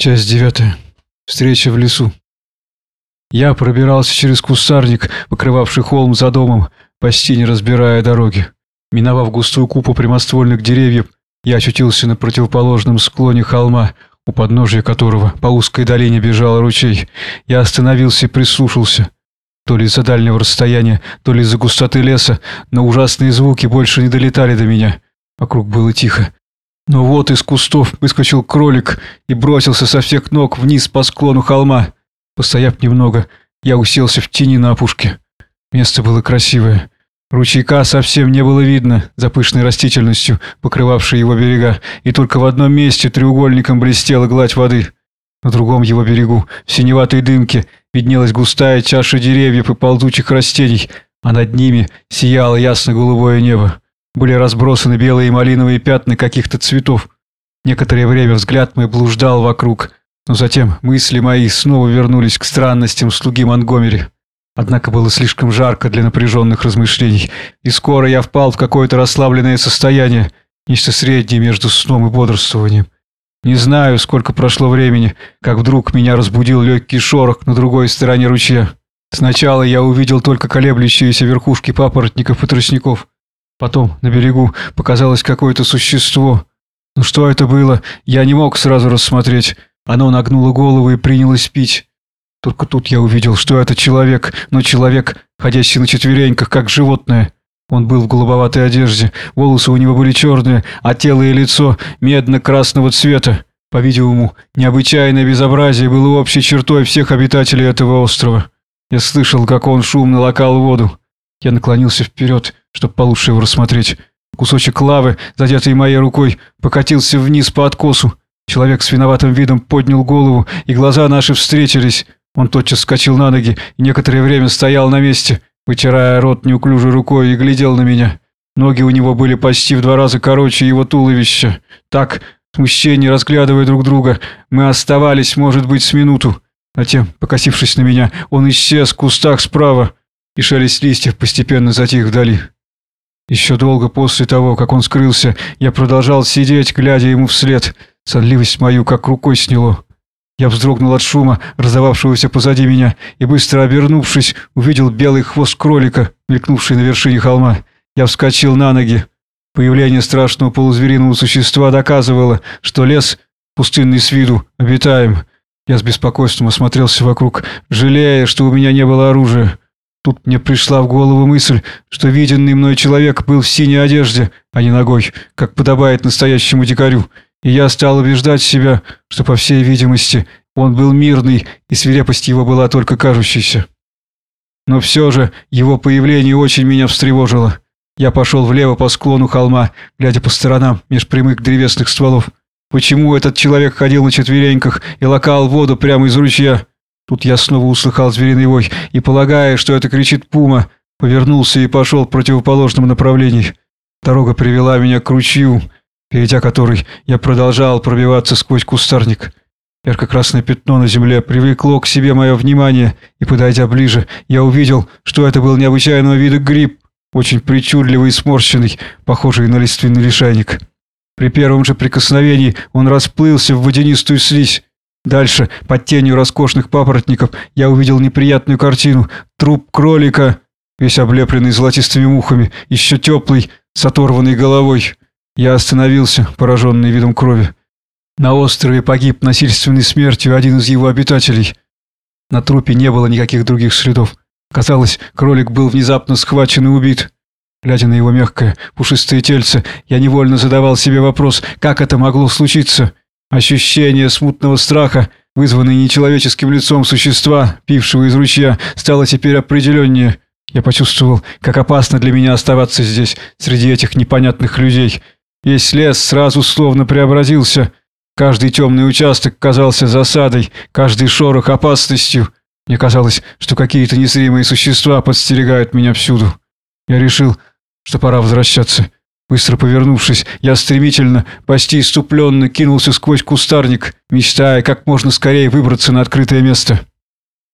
Часть девятая. Встреча в лесу. Я пробирался через кустарник, покрывавший холм за домом, почти не разбирая дороги. Миновав густую купу прямоствольных деревьев, я очутился на противоположном склоне холма, у подножия которого по узкой долине бежал ручей. Я остановился и прислушался. То ли из-за дальнего расстояния, то ли из-за густоты леса, но ужасные звуки больше не долетали до меня. Вокруг было тихо. Но вот из кустов выскочил кролик и бросился со всех ног вниз по склону холма. Постояв немного, я уселся в тени на опушке. Место было красивое. Ручейка совсем не было видно за пышной растительностью, покрывавшей его берега, и только в одном месте треугольником блестела гладь воды. На другом его берегу, в синеватой дымке, виднелась густая чаша деревьев и ползучих растений, а над ними сияло ясно-голубое небо были разбросаны белые и малиновые пятна каких-то цветов. Некоторое время взгляд мой блуждал вокруг, но затем мысли мои снова вернулись к странностям слуги Монгомери. Однако было слишком жарко для напряженных размышлений, и скоро я впал в какое-то расслабленное состояние, нечто среднее между сном и бодрствованием. Не знаю, сколько прошло времени, как вдруг меня разбудил легкий шорох на другой стороне ручья. Сначала я увидел только колеблющиеся верхушки папоротников и тростников. Потом на берегу показалось какое-то существо. Но что это было, я не мог сразу рассмотреть. Оно нагнуло голову и принялось пить. Только тут я увидел, что это человек, но человек, ходящий на четвереньках, как животное. Он был в голубоватой одежде, волосы у него были черные, а тело и лицо медно-красного цвета. По-видимому, необычайное безобразие было общей чертой всех обитателей этого острова. Я слышал, как он шумно лакал воду. Я наклонился вперед, чтобы получше его рассмотреть. Кусочек лавы, задетый моей рукой, покатился вниз по откосу. Человек с виноватым видом поднял голову, и глаза наши встретились. Он тотчас вскочил на ноги и некоторое время стоял на месте, вытирая рот неуклюжей рукой и глядел на меня. Ноги у него были почти в два раза короче его туловища. Так, в смущении разглядывая друг друга, мы оставались, может быть, с минуту. Затем, покосившись на меня, он исчез в кустах справа и шелест листьев постепенно затих вдали. Еще долго после того, как он скрылся, я продолжал сидеть, глядя ему вслед. Сонливость мою как рукой сняло. Я вздрогнул от шума, раздававшегося позади меня, и, быстро обернувшись, увидел белый хвост кролика, мелькнувший на вершине холма. Я вскочил на ноги. Появление страшного полузвериного существа доказывало, что лес, пустынный с виду, обитаем. Я с беспокойством осмотрелся вокруг, жалея, что у меня не было оружия. Тут мне пришла в голову мысль, что виденный мной человек был в синей одежде, а не ногой, как подобает настоящему дикарю, и я стал убеждать себя, что, по всей видимости, он был мирный, и свирепость его была только кажущейся. Но все же его появление очень меня встревожило. Я пошел влево по склону холма, глядя по сторонам меж прямых древесных стволов. Почему этот человек ходил на четвереньках и лакал воду прямо из ручья? Тут я снова услыхал звериный вой и, полагая, что это кричит пума, повернулся и пошел в противоположном направлении. Дорога привела меня к ручью, перейдя который я продолжал пробиваться сквозь кустарник. Ярко-красное пятно на земле привлекло к себе мое внимание, и, подойдя ближе, я увидел, что это был необычайного вида гриб, очень причудливый и сморщенный, похожий на лиственный лишайник. При первом же прикосновении он расплылся в водянистую слизь, Дальше, под тенью роскошных папоротников, я увидел неприятную картину. Труп кролика, весь облепленный золотистыми мухами, еще теплый, с оторванной головой. Я остановился, пораженный видом крови. На острове погиб насильственной смертью один из его обитателей. На трупе не было никаких других следов. Казалось, кролик был внезапно схвачен и убит. Глядя на его мягкое, пушистое тельце, я невольно задавал себе вопрос, как это могло случиться. Ощущение смутного страха, вызванное нечеловеческим лицом существа, пившего из ручья, стало теперь определеннее. Я почувствовал, как опасно для меня оставаться здесь, среди этих непонятных людей. Весь лес сразу словно преобразился. Каждый темный участок казался засадой, каждый шорох опасностью. Мне казалось, что какие-то незримые существа подстерегают меня всюду. Я решил, что пора возвращаться. Быстро повернувшись, я стремительно, почти иступленно кинулся сквозь кустарник, мечтая как можно скорее выбраться на открытое место.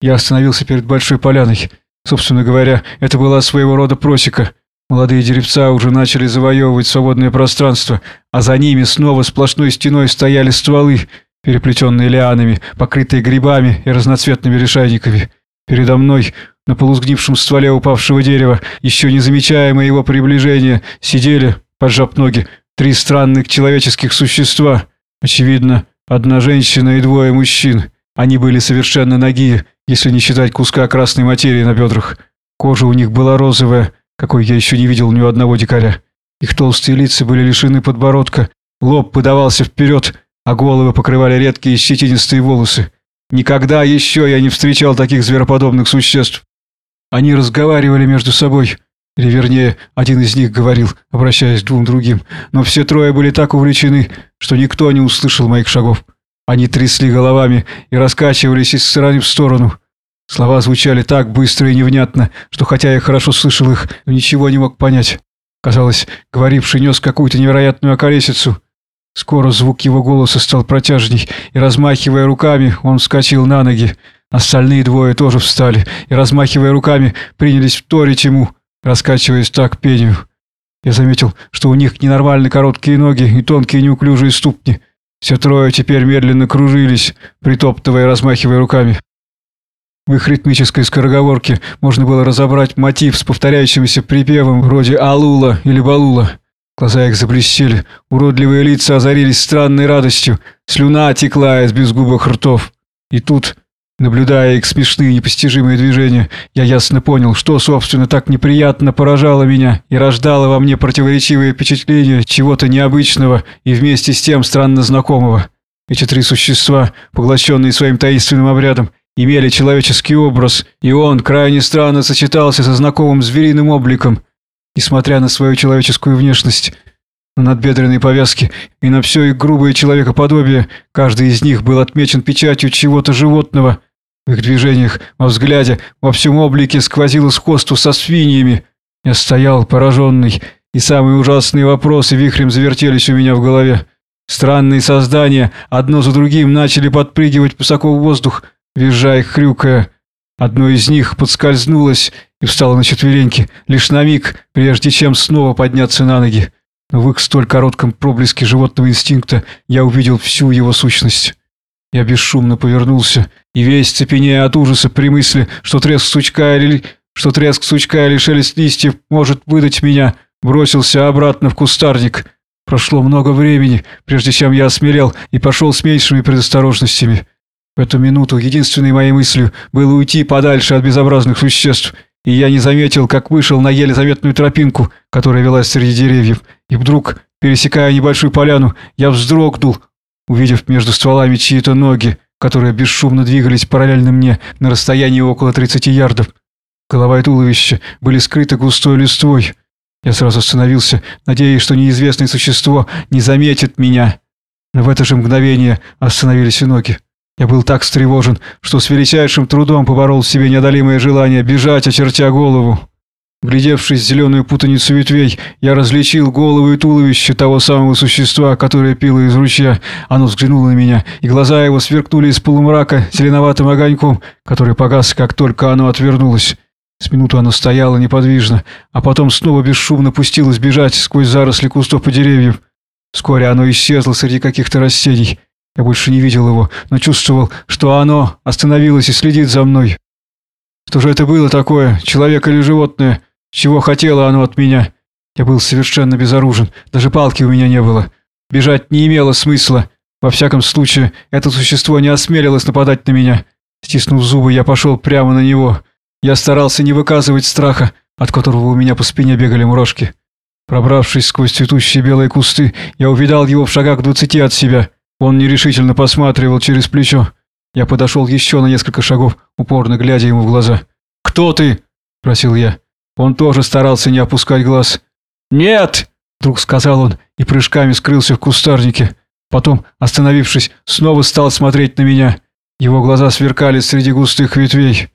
Я остановился перед большой поляной. Собственно говоря, это была своего рода просека. Молодые деревца уже начали завоевывать свободное пространство, а за ними снова сплошной стеной стояли стволы. переплетенные лианами, покрытые грибами и разноцветными лишайниками. Передо мной, на полусгнившем стволе упавшего дерева, еще не замечая моего приближения, сидели, поджав ноги, три странных человеческих существа. Очевидно, одна женщина и двое мужчин. Они были совершенно ноги, если не считать куска красной материи на бедрах. Кожа у них была розовая, какой я еще не видел ни у одного дикаря. Их толстые лица были лишены подбородка, лоб подавался вперед, а головы покрывали редкие щетинистые волосы. Никогда еще я не встречал таких звероподобных существ. Они разговаривали между собой, или вернее, один из них говорил, обращаясь к двум другим, но все трое были так увлечены, что никто не услышал моих шагов. Они трясли головами и раскачивались из стороны в сторону. Слова звучали так быстро и невнятно, что хотя я хорошо слышал их, ничего не мог понять. Казалось, говоривший нес какую-то невероятную околесицу. Скоро звук его голоса стал протяжней, и, размахивая руками, он вскочил на ноги. Остальные двое тоже встали, и, размахивая руками, принялись вторить ему, раскачиваясь так пению. Я заметил, что у них ненормально короткие ноги и тонкие неуклюжие ступни. Все трое теперь медленно кружились, притоптывая и размахивая руками. В их ритмической скороговорке можно было разобрать мотив с повторяющимся припевом вроде «Алула» или «Балула». Глаза их заблестели, уродливые лица озарились странной радостью, слюна текла из безгубых ртов. И тут, наблюдая их смешные непостижимые движения, я ясно понял, что, собственно, так неприятно поражало меня и рождало во мне противоречивые впечатления чего-то необычного и вместе с тем странно знакомого. Эти три существа, поглощенные своим таинственным обрядом, имели человеческий образ, и он крайне странно сочетался со знакомым звериным обликом, несмотря на свою человеческую внешность. На надбедренной повязке и на все их грубое человекоподобие каждый из них был отмечен печатью чего-то животного. В их движениях, во взгляде, во всем облике сквозило сходство со свиньями. Я стоял пораженный, и самые ужасные вопросы вихрем завертелись у меня в голове. Странные создания одно за другим начали подпрыгивать высоко в воздух – визжая хрюкая. Одно из них подскользнулось и встало на четвереньки, лишь на миг, прежде чем снова подняться на ноги. В их столь коротком проблеске животного инстинкта я увидел всю его сущность. Я бесшумно повернулся, и весь цепенея от ужаса при мысли, что треск сучка или... что треск сучка или шелест листьев может выдать меня, бросился обратно в кустарник. Прошло много времени, прежде чем я осмелел и пошел с меньшими предосторожностями. В эту минуту единственной моей мыслью было уйти подальше от безобразных существ, и я не заметил, как вышел на еле заметную тропинку, которая велась среди деревьев, и вдруг, пересекая небольшую поляну, я вздрогнул, увидев между стволами чьи-то ноги, которые бесшумно двигались параллельно мне на расстоянии около 30 ярдов. Голова и туловище были скрыты густой листвой. Я сразу остановился, надеясь, что неизвестное существо не заметит меня. Но в это же мгновение остановились и ноги. Я был так встревожен, что с величайшим трудом поборол в себе неодолимое желание бежать, очертя голову. Глядевшись в зеленую путаницу ветвей, я различил голову и туловище того самого существа, которое пило из ручья. Оно взглянуло на меня, и глаза его сверкнули из полумрака зеленоватым огоньком, который погас, как только оно отвернулось. С минуту оно стояло неподвижно, а потом снова бесшумно пустилось бежать сквозь заросли кустов и деревьев. Вскоре оно исчезло среди каких-то растений. Я больше не видел его, но чувствовал, что оно остановилось и следит за мной. Что же это было такое, человек или животное? Чего хотело оно от меня? Я был совершенно безоружен, даже палки у меня не было. Бежать не имело смысла. Во всяком случае, это существо не осмелилось нападать на меня. Стиснув зубы, я пошел прямо на него. Я старался не выказывать страха, от которого у меня по спине бегали мурашки. Пробравшись сквозь цветущие белые кусты, я увидал его в шагах двадцати от себя. Он нерешительно посматривал через плечо. Я подошел еще на несколько шагов, упорно глядя ему в глаза. «Кто ты?» – спросил я. Он тоже старался не опускать глаз. «Нет!» – вдруг сказал он и прыжками скрылся в кустарнике. Потом, остановившись, снова стал смотреть на меня. Его глаза сверкали среди густых ветвей.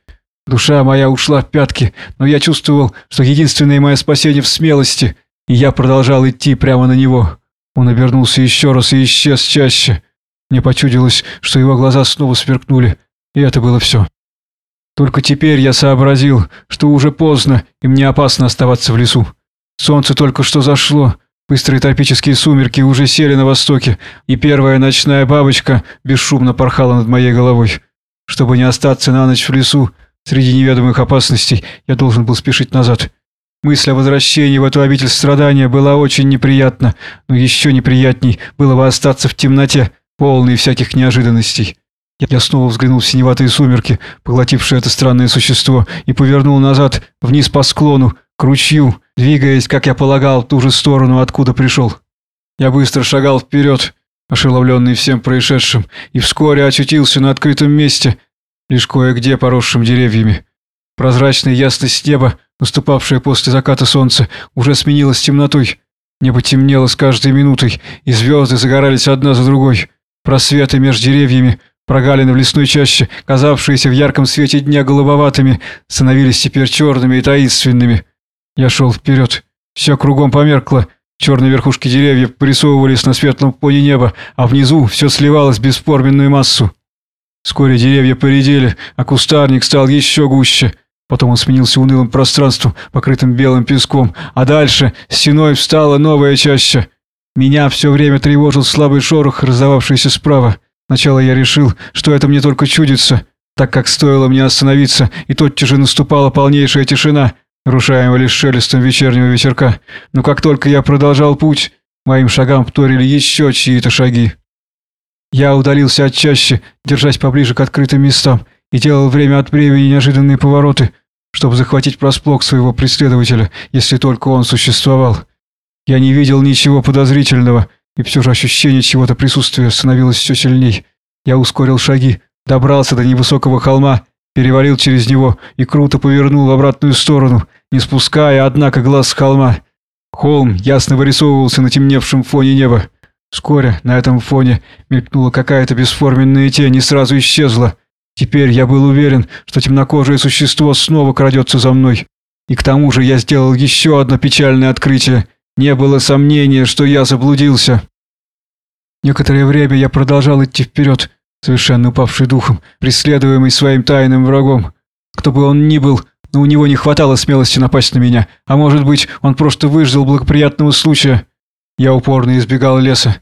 Душа моя ушла в пятки, но я чувствовал, что единственное мое спасение в смелости, и я продолжал идти прямо на него. Он обернулся еще раз и исчез чаще. Мне почудилось, что его глаза снова сверкнули, и это было все. Только теперь я сообразил, что уже поздно, и мне опасно оставаться в лесу. Солнце только что зашло, Быстрые тропические сумерки уже сели на востоке, и первая ночная бабочка бесшумно порхала над моей головой. Чтобы не остаться на ночь в лесу, среди неведомых опасностей, я должен был спешить назад. Мысль о возвращении в эту обитель страдания была очень неприятна, но еще неприятней было бы остаться в темноте, полной всяких неожиданностей. Я снова взглянул в синеватые сумерки, поглотившие это странное существо, и повернул назад, вниз по склону, к ручью, двигаясь, как я полагал, в ту же сторону, откуда пришел. Я быстро шагал вперед, ошеломленный всем происшедшим, и вскоре очутился на открытом месте, лишь кое-где поросшим деревьями. Прозрачная ясность неба, наступавшая после заката солнца, уже сменилась темнотой. Небо темнело с каждой минутой, и звезды загорались одна за другой. Просветы между деревьями, прогалины в лесной чаще, казавшиеся в ярком свете дня голубоватыми, становились теперь черными и таинственными. Я шел вперед. Все кругом померкло. Черные верхушки деревьев порисовывались на светлом фоне неба, а внизу все сливалось в бесформенную массу. Вскоре деревья поредели, а кустарник стал еще гуще. Потом он сменился унылым пространством, покрытым белым песком, а дальше стеной встала новая чаща. Меня все время тревожил слабый шорох, раздававшийся справа. Сначала я решил, что это мне только чудится, так как стоило мне остановиться, и тотчас же наступала полнейшая тишина – нарушаемого лишь шелестом вечернего ветерка. Но как только я продолжал путь, моим шагам вторили еще чьи-то шаги. Я удалился от чаще, держась поближе к открытым местам, и делал время от времени неожиданные повороты, чтобы захватить просплок своего преследователя, если только он существовал. Я не видел ничего подозрительного, и все же ощущение чего-то присутствия становилось все сильней. Я ускорил шаги, добрался до невысокого холма перевалил через него и круто повернул в обратную сторону, не спуская, однако, глаз с холма. Холм ясно вырисовывался на темневшем фоне неба. Вскоре на этом фоне мелькнула какая-то бесформенная тень и сразу исчезла. Теперь я был уверен, что темнокожее существо снова крадется за мной. И к тому же я сделал еще одно печальное открытие. Не было сомнения, что я заблудился. Некоторое время я продолжал идти вперед, совершенно упавший духом, преследуемый своим тайным врагом. Кто бы он ни был, но у него не хватало смелости напасть на меня, а может быть, он просто выждал благоприятного случая. Я упорно избегал леса.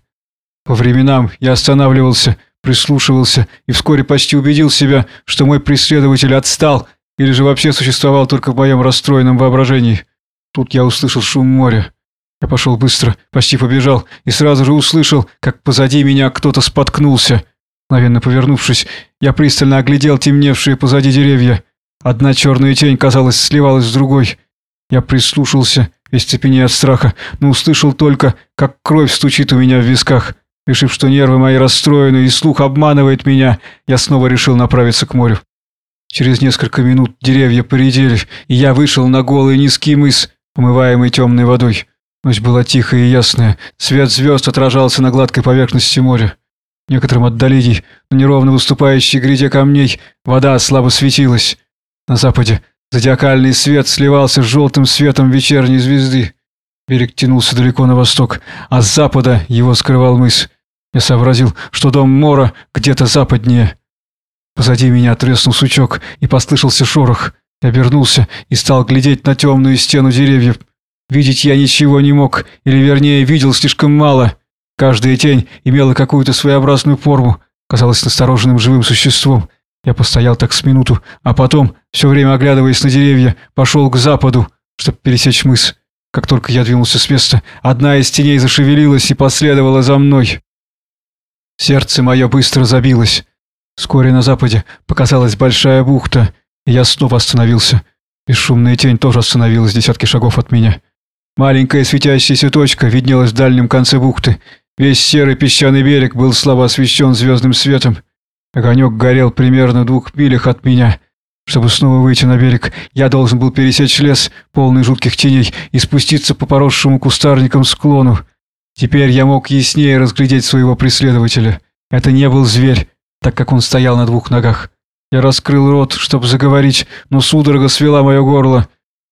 По временам я останавливался, прислушивался и вскоре почти убедил себя, что мой преследователь отстал или же вообще существовал только в моем расстроенном воображении. Тут я услышал шум моря. Я пошел быстро, почти побежал, и сразу же услышал, как позади меня кто-то споткнулся – Мгновенно повернувшись, я пристально оглядел темневшие позади деревья. Одна черная тень, казалось, сливалась с другой. Я прислушался, весь цепенея от страха, но услышал только, как кровь стучит у меня в висках. Решив, что нервы мои расстроены и слух обманывает меня, я снова решил направиться к морю. Через несколько минут деревья поредели, и я вышел на голый низкий мыс, умываемый темной водой. Ночь была тихая и ясная, свет звезд отражался на гладкой поверхности моря некотором отдалении, на неровно выступающей гряде камней, вода слабо светилась. На западе зодиакальный свет сливался с желтым светом вечерней звезды. Берег тянулся далеко на восток, а с запада его скрывал мыс. Я сообразил, что дом Мора где-то западнее. Позади меня треснул сучок, и послышался шорох. Я обернулся и стал глядеть на темную стену деревьев. Видеть я ничего не мог, или вернее, видел слишком мало. Каждая тень имела какую-то своеобразную форму, казалась настороженным живым существом. Я постоял так с минуту, а потом, все время оглядываясь на деревья, пошел к западу, чтобы пересечь мыс. Как только я двинулся с места, одна из теней зашевелилась и последовала за мной. Сердце мое быстро забилось. Вскоре на западе показалась большая бухта, и я снова остановился. Бесшумная тень тоже остановилась десятки шагов от меня. Маленькая светящаяся точка виднелась в дальнем конце бухты, Весь серый песчаный берег был слабо освещен звездным светом. Огонек горел примерно в двух милях от меня. Чтобы снова выйти на берег, я должен был пересечь лес, полный жутких теней, и спуститься по поросшему кустарникам склону. Теперь я мог яснее разглядеть своего преследователя. Это не был зверь, так как он стоял на двух ногах. Я раскрыл рот, чтобы заговорить, но судорога свела мое горло.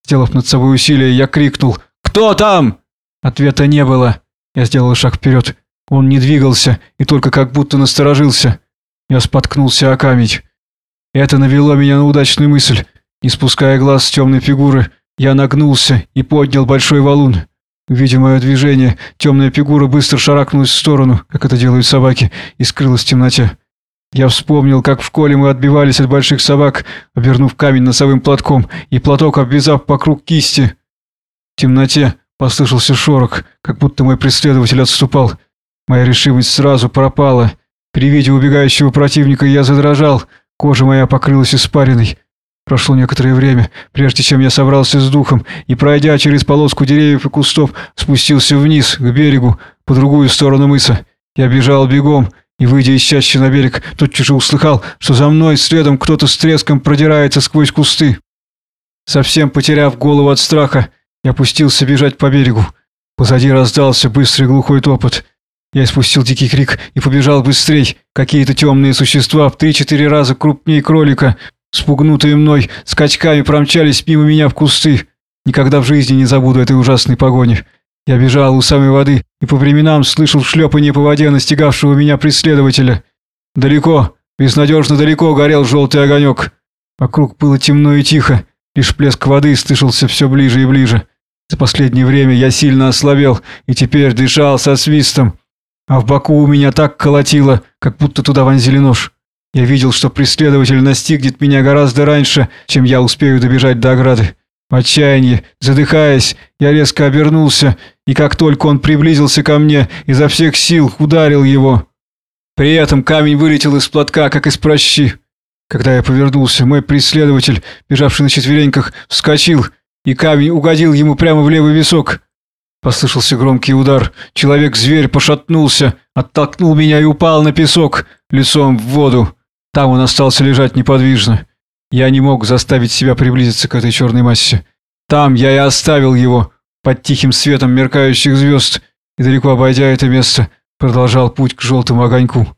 Сделав над собой усилие, я крикнул «Кто там?». Ответа не было. Я сделал шаг вперед. Он не двигался и только как будто насторожился. Я споткнулся о камень. Это навело меня на удачную мысль. Не спуская глаз с темной фигуры, я нагнулся и поднял большой валун. Увидев мое движение, темная фигура быстро шарахнулась в сторону, как это делают собаки, и скрылась в темноте. Я вспомнил, как в школе мы отбивались от больших собак, обернув камень носовым платком и платок обвязав вокруг кисти. В темноте послышался шорох, как будто мой преследователь отступал. Моя решимость сразу пропала. При виде убегающего противника я задрожал, кожа моя покрылась испариной. Прошло некоторое время, прежде чем я собрался с духом и, пройдя через полоску деревьев и кустов, спустился вниз, к берегу, по другую сторону мыса. Я бежал бегом и, выйдя из чащи на берег, тотчас же услыхал, что за мной следом кто-то с треском продирается сквозь кусты. Совсем потеряв голову от страха, я опустился бежать по берегу. Позади раздался быстрый глухой топот. Я спустил дикий крик и побежал быстрей. Какие-то темные существа в три-четыре раза крупнее кролика спугнутые мной, скачками промчались мимо меня в кусты. Никогда в жизни не забуду этой ужасной погони. Я бежал у самой воды и по временам слышал шлепание по воде настигавшего меня преследователя. Далеко, безнадежно далеко горел желтый огонек. Вокруг было темно и тихо, лишь плеск воды слышался все ближе и ближе. За последнее время я сильно ослабел и теперь дышал со свистом, а в боку у меня так колотило, как будто туда вонзили нож. Я видел, что преследователь настигнет меня гораздо раньше, чем я успею добежать до ограды. В отчаянии, задыхаясь, я резко обернулся, и как только он приблизился ко мне, изо всех сил ударил его. При этом камень вылетел из платка, как из прощи. Когда я повернулся, мой преследователь, бежавший на четвереньках, вскочил, и камень угодил ему прямо в левый висок. Послышался громкий удар. Человек-зверь пошатнулся, оттолкнул меня и упал на песок, лицом в воду. Там он остался лежать неподвижно. Я не мог заставить себя приблизиться к этой черной массе. Там я и оставил его, под тихим светом меркающих звезд, и далеко обойдя это место, продолжал путь к желтому огоньку.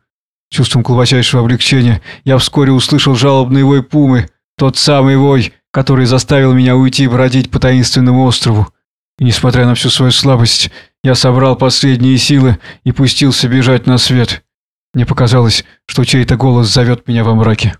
Чувством глубочайшего облегчения я вскоре услышал жалобный вой пумы, тот самый вой, который заставил меня уйти бродить по таинственному острову. И несмотря на всю свою слабость, я собрал последние силы и пустился бежать на свет. Мне показалось, что чей-то голос зовет меня во мраке.